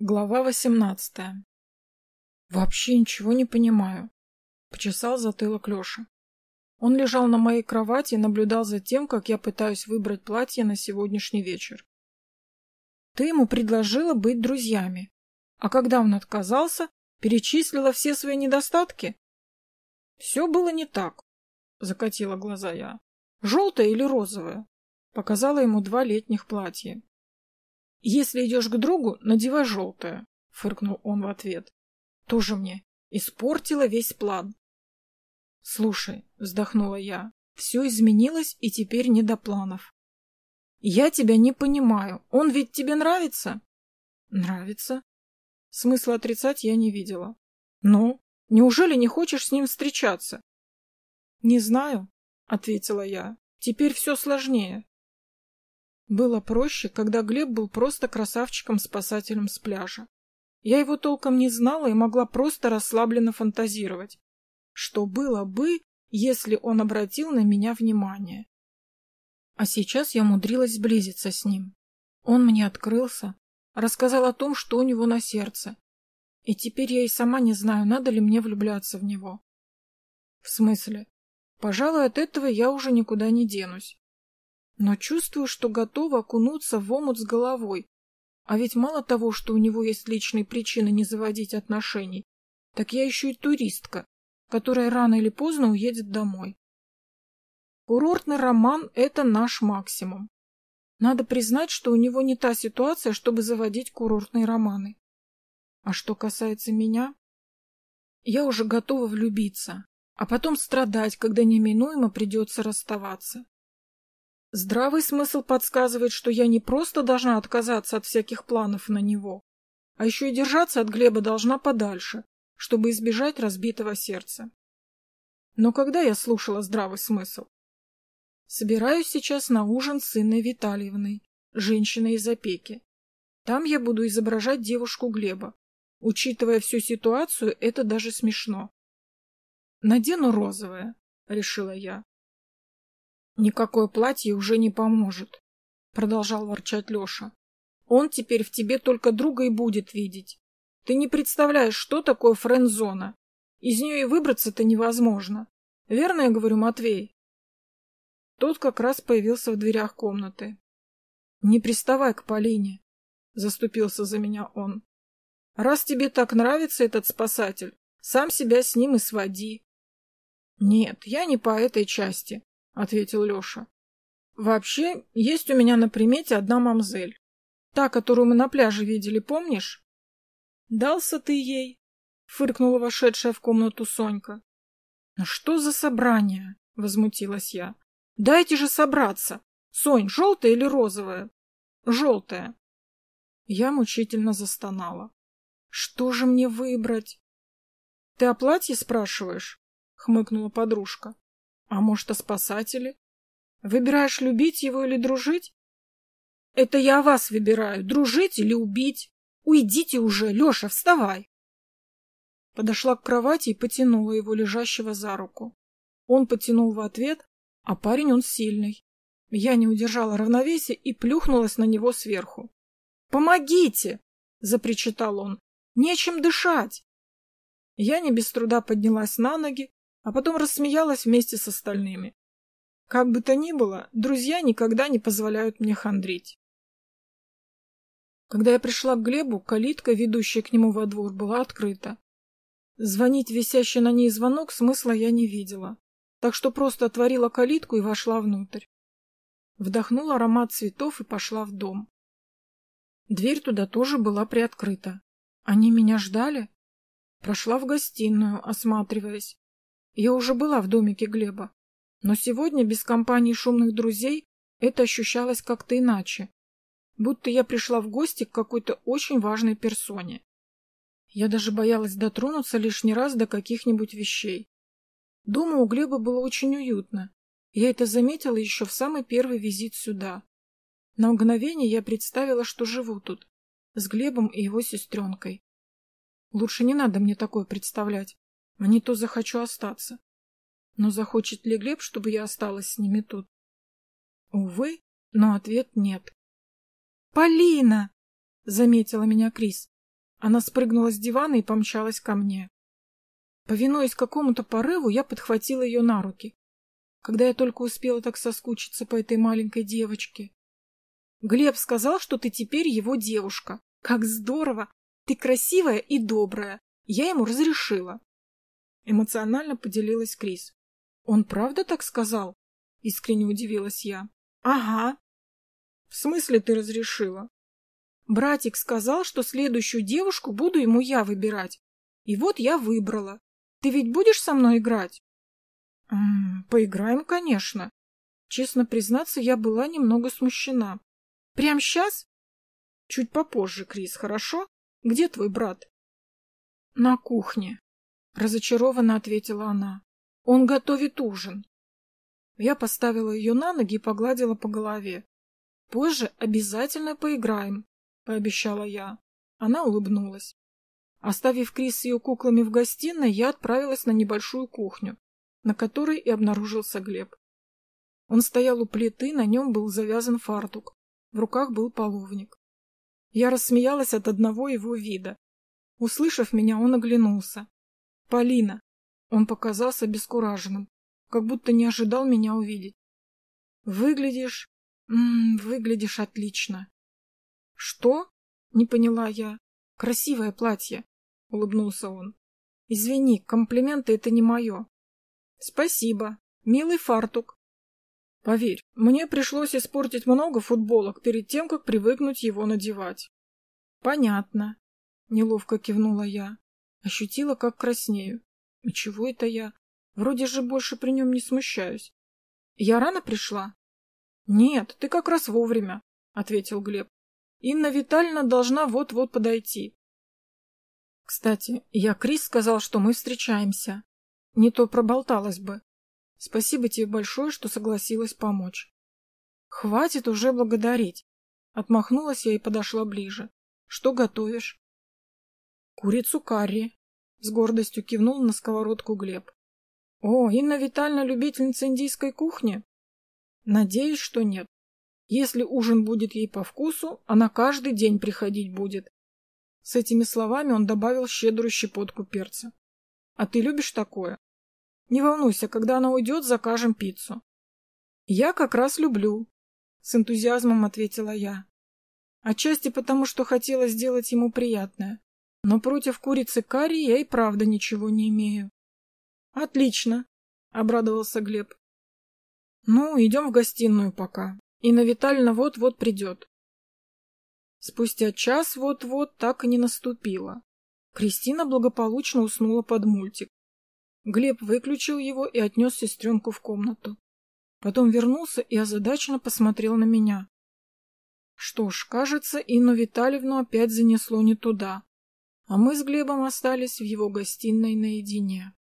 Глава восемнадцатая. Вообще ничего не понимаю. Почесал затылок Леша. Он лежал на моей кровати и наблюдал за тем, как я пытаюсь выбрать платье на сегодняшний вечер. Ты ему предложила быть друзьями, а когда он отказался, перечислила все свои недостатки? Все было не так, закатила глаза я. Желтое или розовое? Показала ему два летних платья. «Если идешь к другу, надевай желтое», — фыркнул он в ответ. «Тоже мне. Испортила весь план». «Слушай», — вздохнула я, — «все изменилось, и теперь не до планов». «Я тебя не понимаю. Он ведь тебе нравится?» «Нравится». Смысла отрицать я не видела. «Ну, неужели не хочешь с ним встречаться?» «Не знаю», — ответила я. «Теперь все сложнее. Было проще, когда Глеб был просто красавчиком-спасателем с пляжа. Я его толком не знала и могла просто расслабленно фантазировать. Что было бы, если он обратил на меня внимание? А сейчас я умудрилась сблизиться с ним. Он мне открылся, рассказал о том, что у него на сердце. И теперь я и сама не знаю, надо ли мне влюбляться в него. В смысле? Пожалуй, от этого я уже никуда не денусь но чувствую, что готова окунуться в омут с головой. А ведь мало того, что у него есть личные причины не заводить отношений, так я еще и туристка, которая рано или поздно уедет домой. Курортный роман — это наш максимум. Надо признать, что у него не та ситуация, чтобы заводить курортные романы. А что касается меня, я уже готова влюбиться, а потом страдать, когда неминуемо придется расставаться. Здравый смысл подсказывает, что я не просто должна отказаться от всяких планов на него, а еще и держаться от Глеба должна подальше, чтобы избежать разбитого сердца. Но когда я слушала здравый смысл? Собираюсь сейчас на ужин с Инной Витальевной, женщиной из опеки. Там я буду изображать девушку Глеба. Учитывая всю ситуацию, это даже смешно. «Надену розовое», — решила я. Никакое платье уже не поможет, продолжал ворчать Леша. Он теперь в тебе только друга и будет видеть. Ты не представляешь, что такое френд-зона. Из нее и выбраться-то невозможно. Верно я говорю, Матвей? Тот как раз появился в дверях комнаты. Не приставай к Полине, заступился за меня он. Раз тебе так нравится этот спасатель, сам себя с ним и своди. Нет, я не по этой части ответил Леша. Вообще, есть у меня на примете одна мамзель. Та, которую мы на пляже видели, помнишь? Дался ты ей, фыркнула вошедшая в комнату Сонька. Ну что за собрание? возмутилась я. Дайте же собраться. Сонь, желтая или розовая? Желтая. Я мучительно застонала. Что же мне выбрать? Ты о платье спрашиваешь? хмыкнула подружка. А может, о спасателе? Выбираешь любить его или дружить? Это я вас выбираю, дружить или убить. Уйдите уже, Леша, вставай. Подошла к кровати и потянула его, лежащего за руку. Он потянул в ответ, а парень он сильный. Я не удержала равновесия и плюхнулась на него сверху. «Помогите!» — запричитал он. «Нечем дышать!» Я не без труда поднялась на ноги а потом рассмеялась вместе с остальными. Как бы то ни было, друзья никогда не позволяют мне хандрить. Когда я пришла к Глебу, калитка, ведущая к нему во двор, была открыта. Звонить висящий на ней звонок смысла я не видела, так что просто отворила калитку и вошла внутрь. Вдохнула аромат цветов и пошла в дом. Дверь туда тоже была приоткрыта. Они меня ждали? Прошла в гостиную, осматриваясь. Я уже была в домике Глеба, но сегодня без компании шумных друзей это ощущалось как-то иначе, будто я пришла в гости к какой-то очень важной персоне. Я даже боялась дотронуться лишний раз до каких-нибудь вещей. Дома у Глеба было очень уютно. Я это заметила еще в самый первый визит сюда. На мгновение я представила, что живу тут, с Глебом и его сестренкой. Лучше не надо мне такое представлять а не то захочу остаться. Но захочет ли Глеб, чтобы я осталась с ними тут? Увы, но ответ нет. «Полина!» — заметила меня Крис. Она спрыгнула с дивана и помчалась ко мне. Повинуясь какому-то порыву, я подхватила ее на руки. Когда я только успела так соскучиться по этой маленькой девочке. Глеб сказал, что ты теперь его девушка. Как здорово! Ты красивая и добрая. Я ему разрешила. Эмоционально поделилась Крис. Он правда так сказал? Искренне удивилась я. Ага. В смысле ты разрешила? Братик сказал, что следующую девушку буду ему я выбирать. И вот я выбрала. Ты ведь будешь со мной играть? М -м, поиграем, конечно. Честно признаться, я была немного смущена. Прям сейчас? Чуть попозже, Крис, хорошо? Где твой брат? На кухне. Разочарованно ответила она. Он готовит ужин. Я поставила ее на ноги и погладила по голове. Позже обязательно поиграем, пообещала я. Она улыбнулась. Оставив Крис с ее куклами в гостиной, я отправилась на небольшую кухню, на которой и обнаружился Глеб. Он стоял у плиты, на нем был завязан фартук, в руках был половник. Я рассмеялась от одного его вида. Услышав меня, он оглянулся. «Полина!» Он показался бескураженным, как будто не ожидал меня увидеть. «Выглядишь... М -м, выглядишь отлично». «Что?» — не поняла я. «Красивое платье», — улыбнулся он. «Извини, комплименты — это не мое». «Спасибо. Милый фартук». «Поверь, мне пришлось испортить много футболок перед тем, как привыкнуть его надевать». «Понятно», — неловко кивнула я. Ощутила, как краснею. И чего это я? Вроде же больше при нем не смущаюсь. Я рано пришла? Нет, ты как раз вовремя, ответил Глеб. Инна Витальевна должна вот-вот подойти. Кстати, я Крис сказал, что мы встречаемся. Не то проболталась бы. Спасибо тебе большое, что согласилась помочь. Хватит уже благодарить. Отмахнулась я и подошла ближе. Что готовишь? Курицу карри. С гордостью кивнул на сковородку Глеб. О, Инна Витальевна любительница индийской кухни? Надеюсь, что нет. Если ужин будет ей по вкусу, она каждый день приходить будет. С этими словами он добавил щедрую щепотку перца. А ты любишь такое? Не волнуйся, когда она уйдет, закажем пиццу. Я как раз люблю, с энтузиазмом ответила я. Отчасти потому, что хотела сделать ему приятное. Но против курицы карри я и правда ничего не имею. Отлично, обрадовался Глеб. Ну, идем в гостиную пока. Инна Витальевна вот-вот придет. Спустя час вот-вот так и не наступило. Кристина благополучно уснула под мультик. Глеб выключил его и отнес сестренку в комнату. Потом вернулся и озадаченно посмотрел на меня. Что ж, кажется, Инну Витальевну опять занесло не туда, а мы с Глебом остались в его гостиной наедине.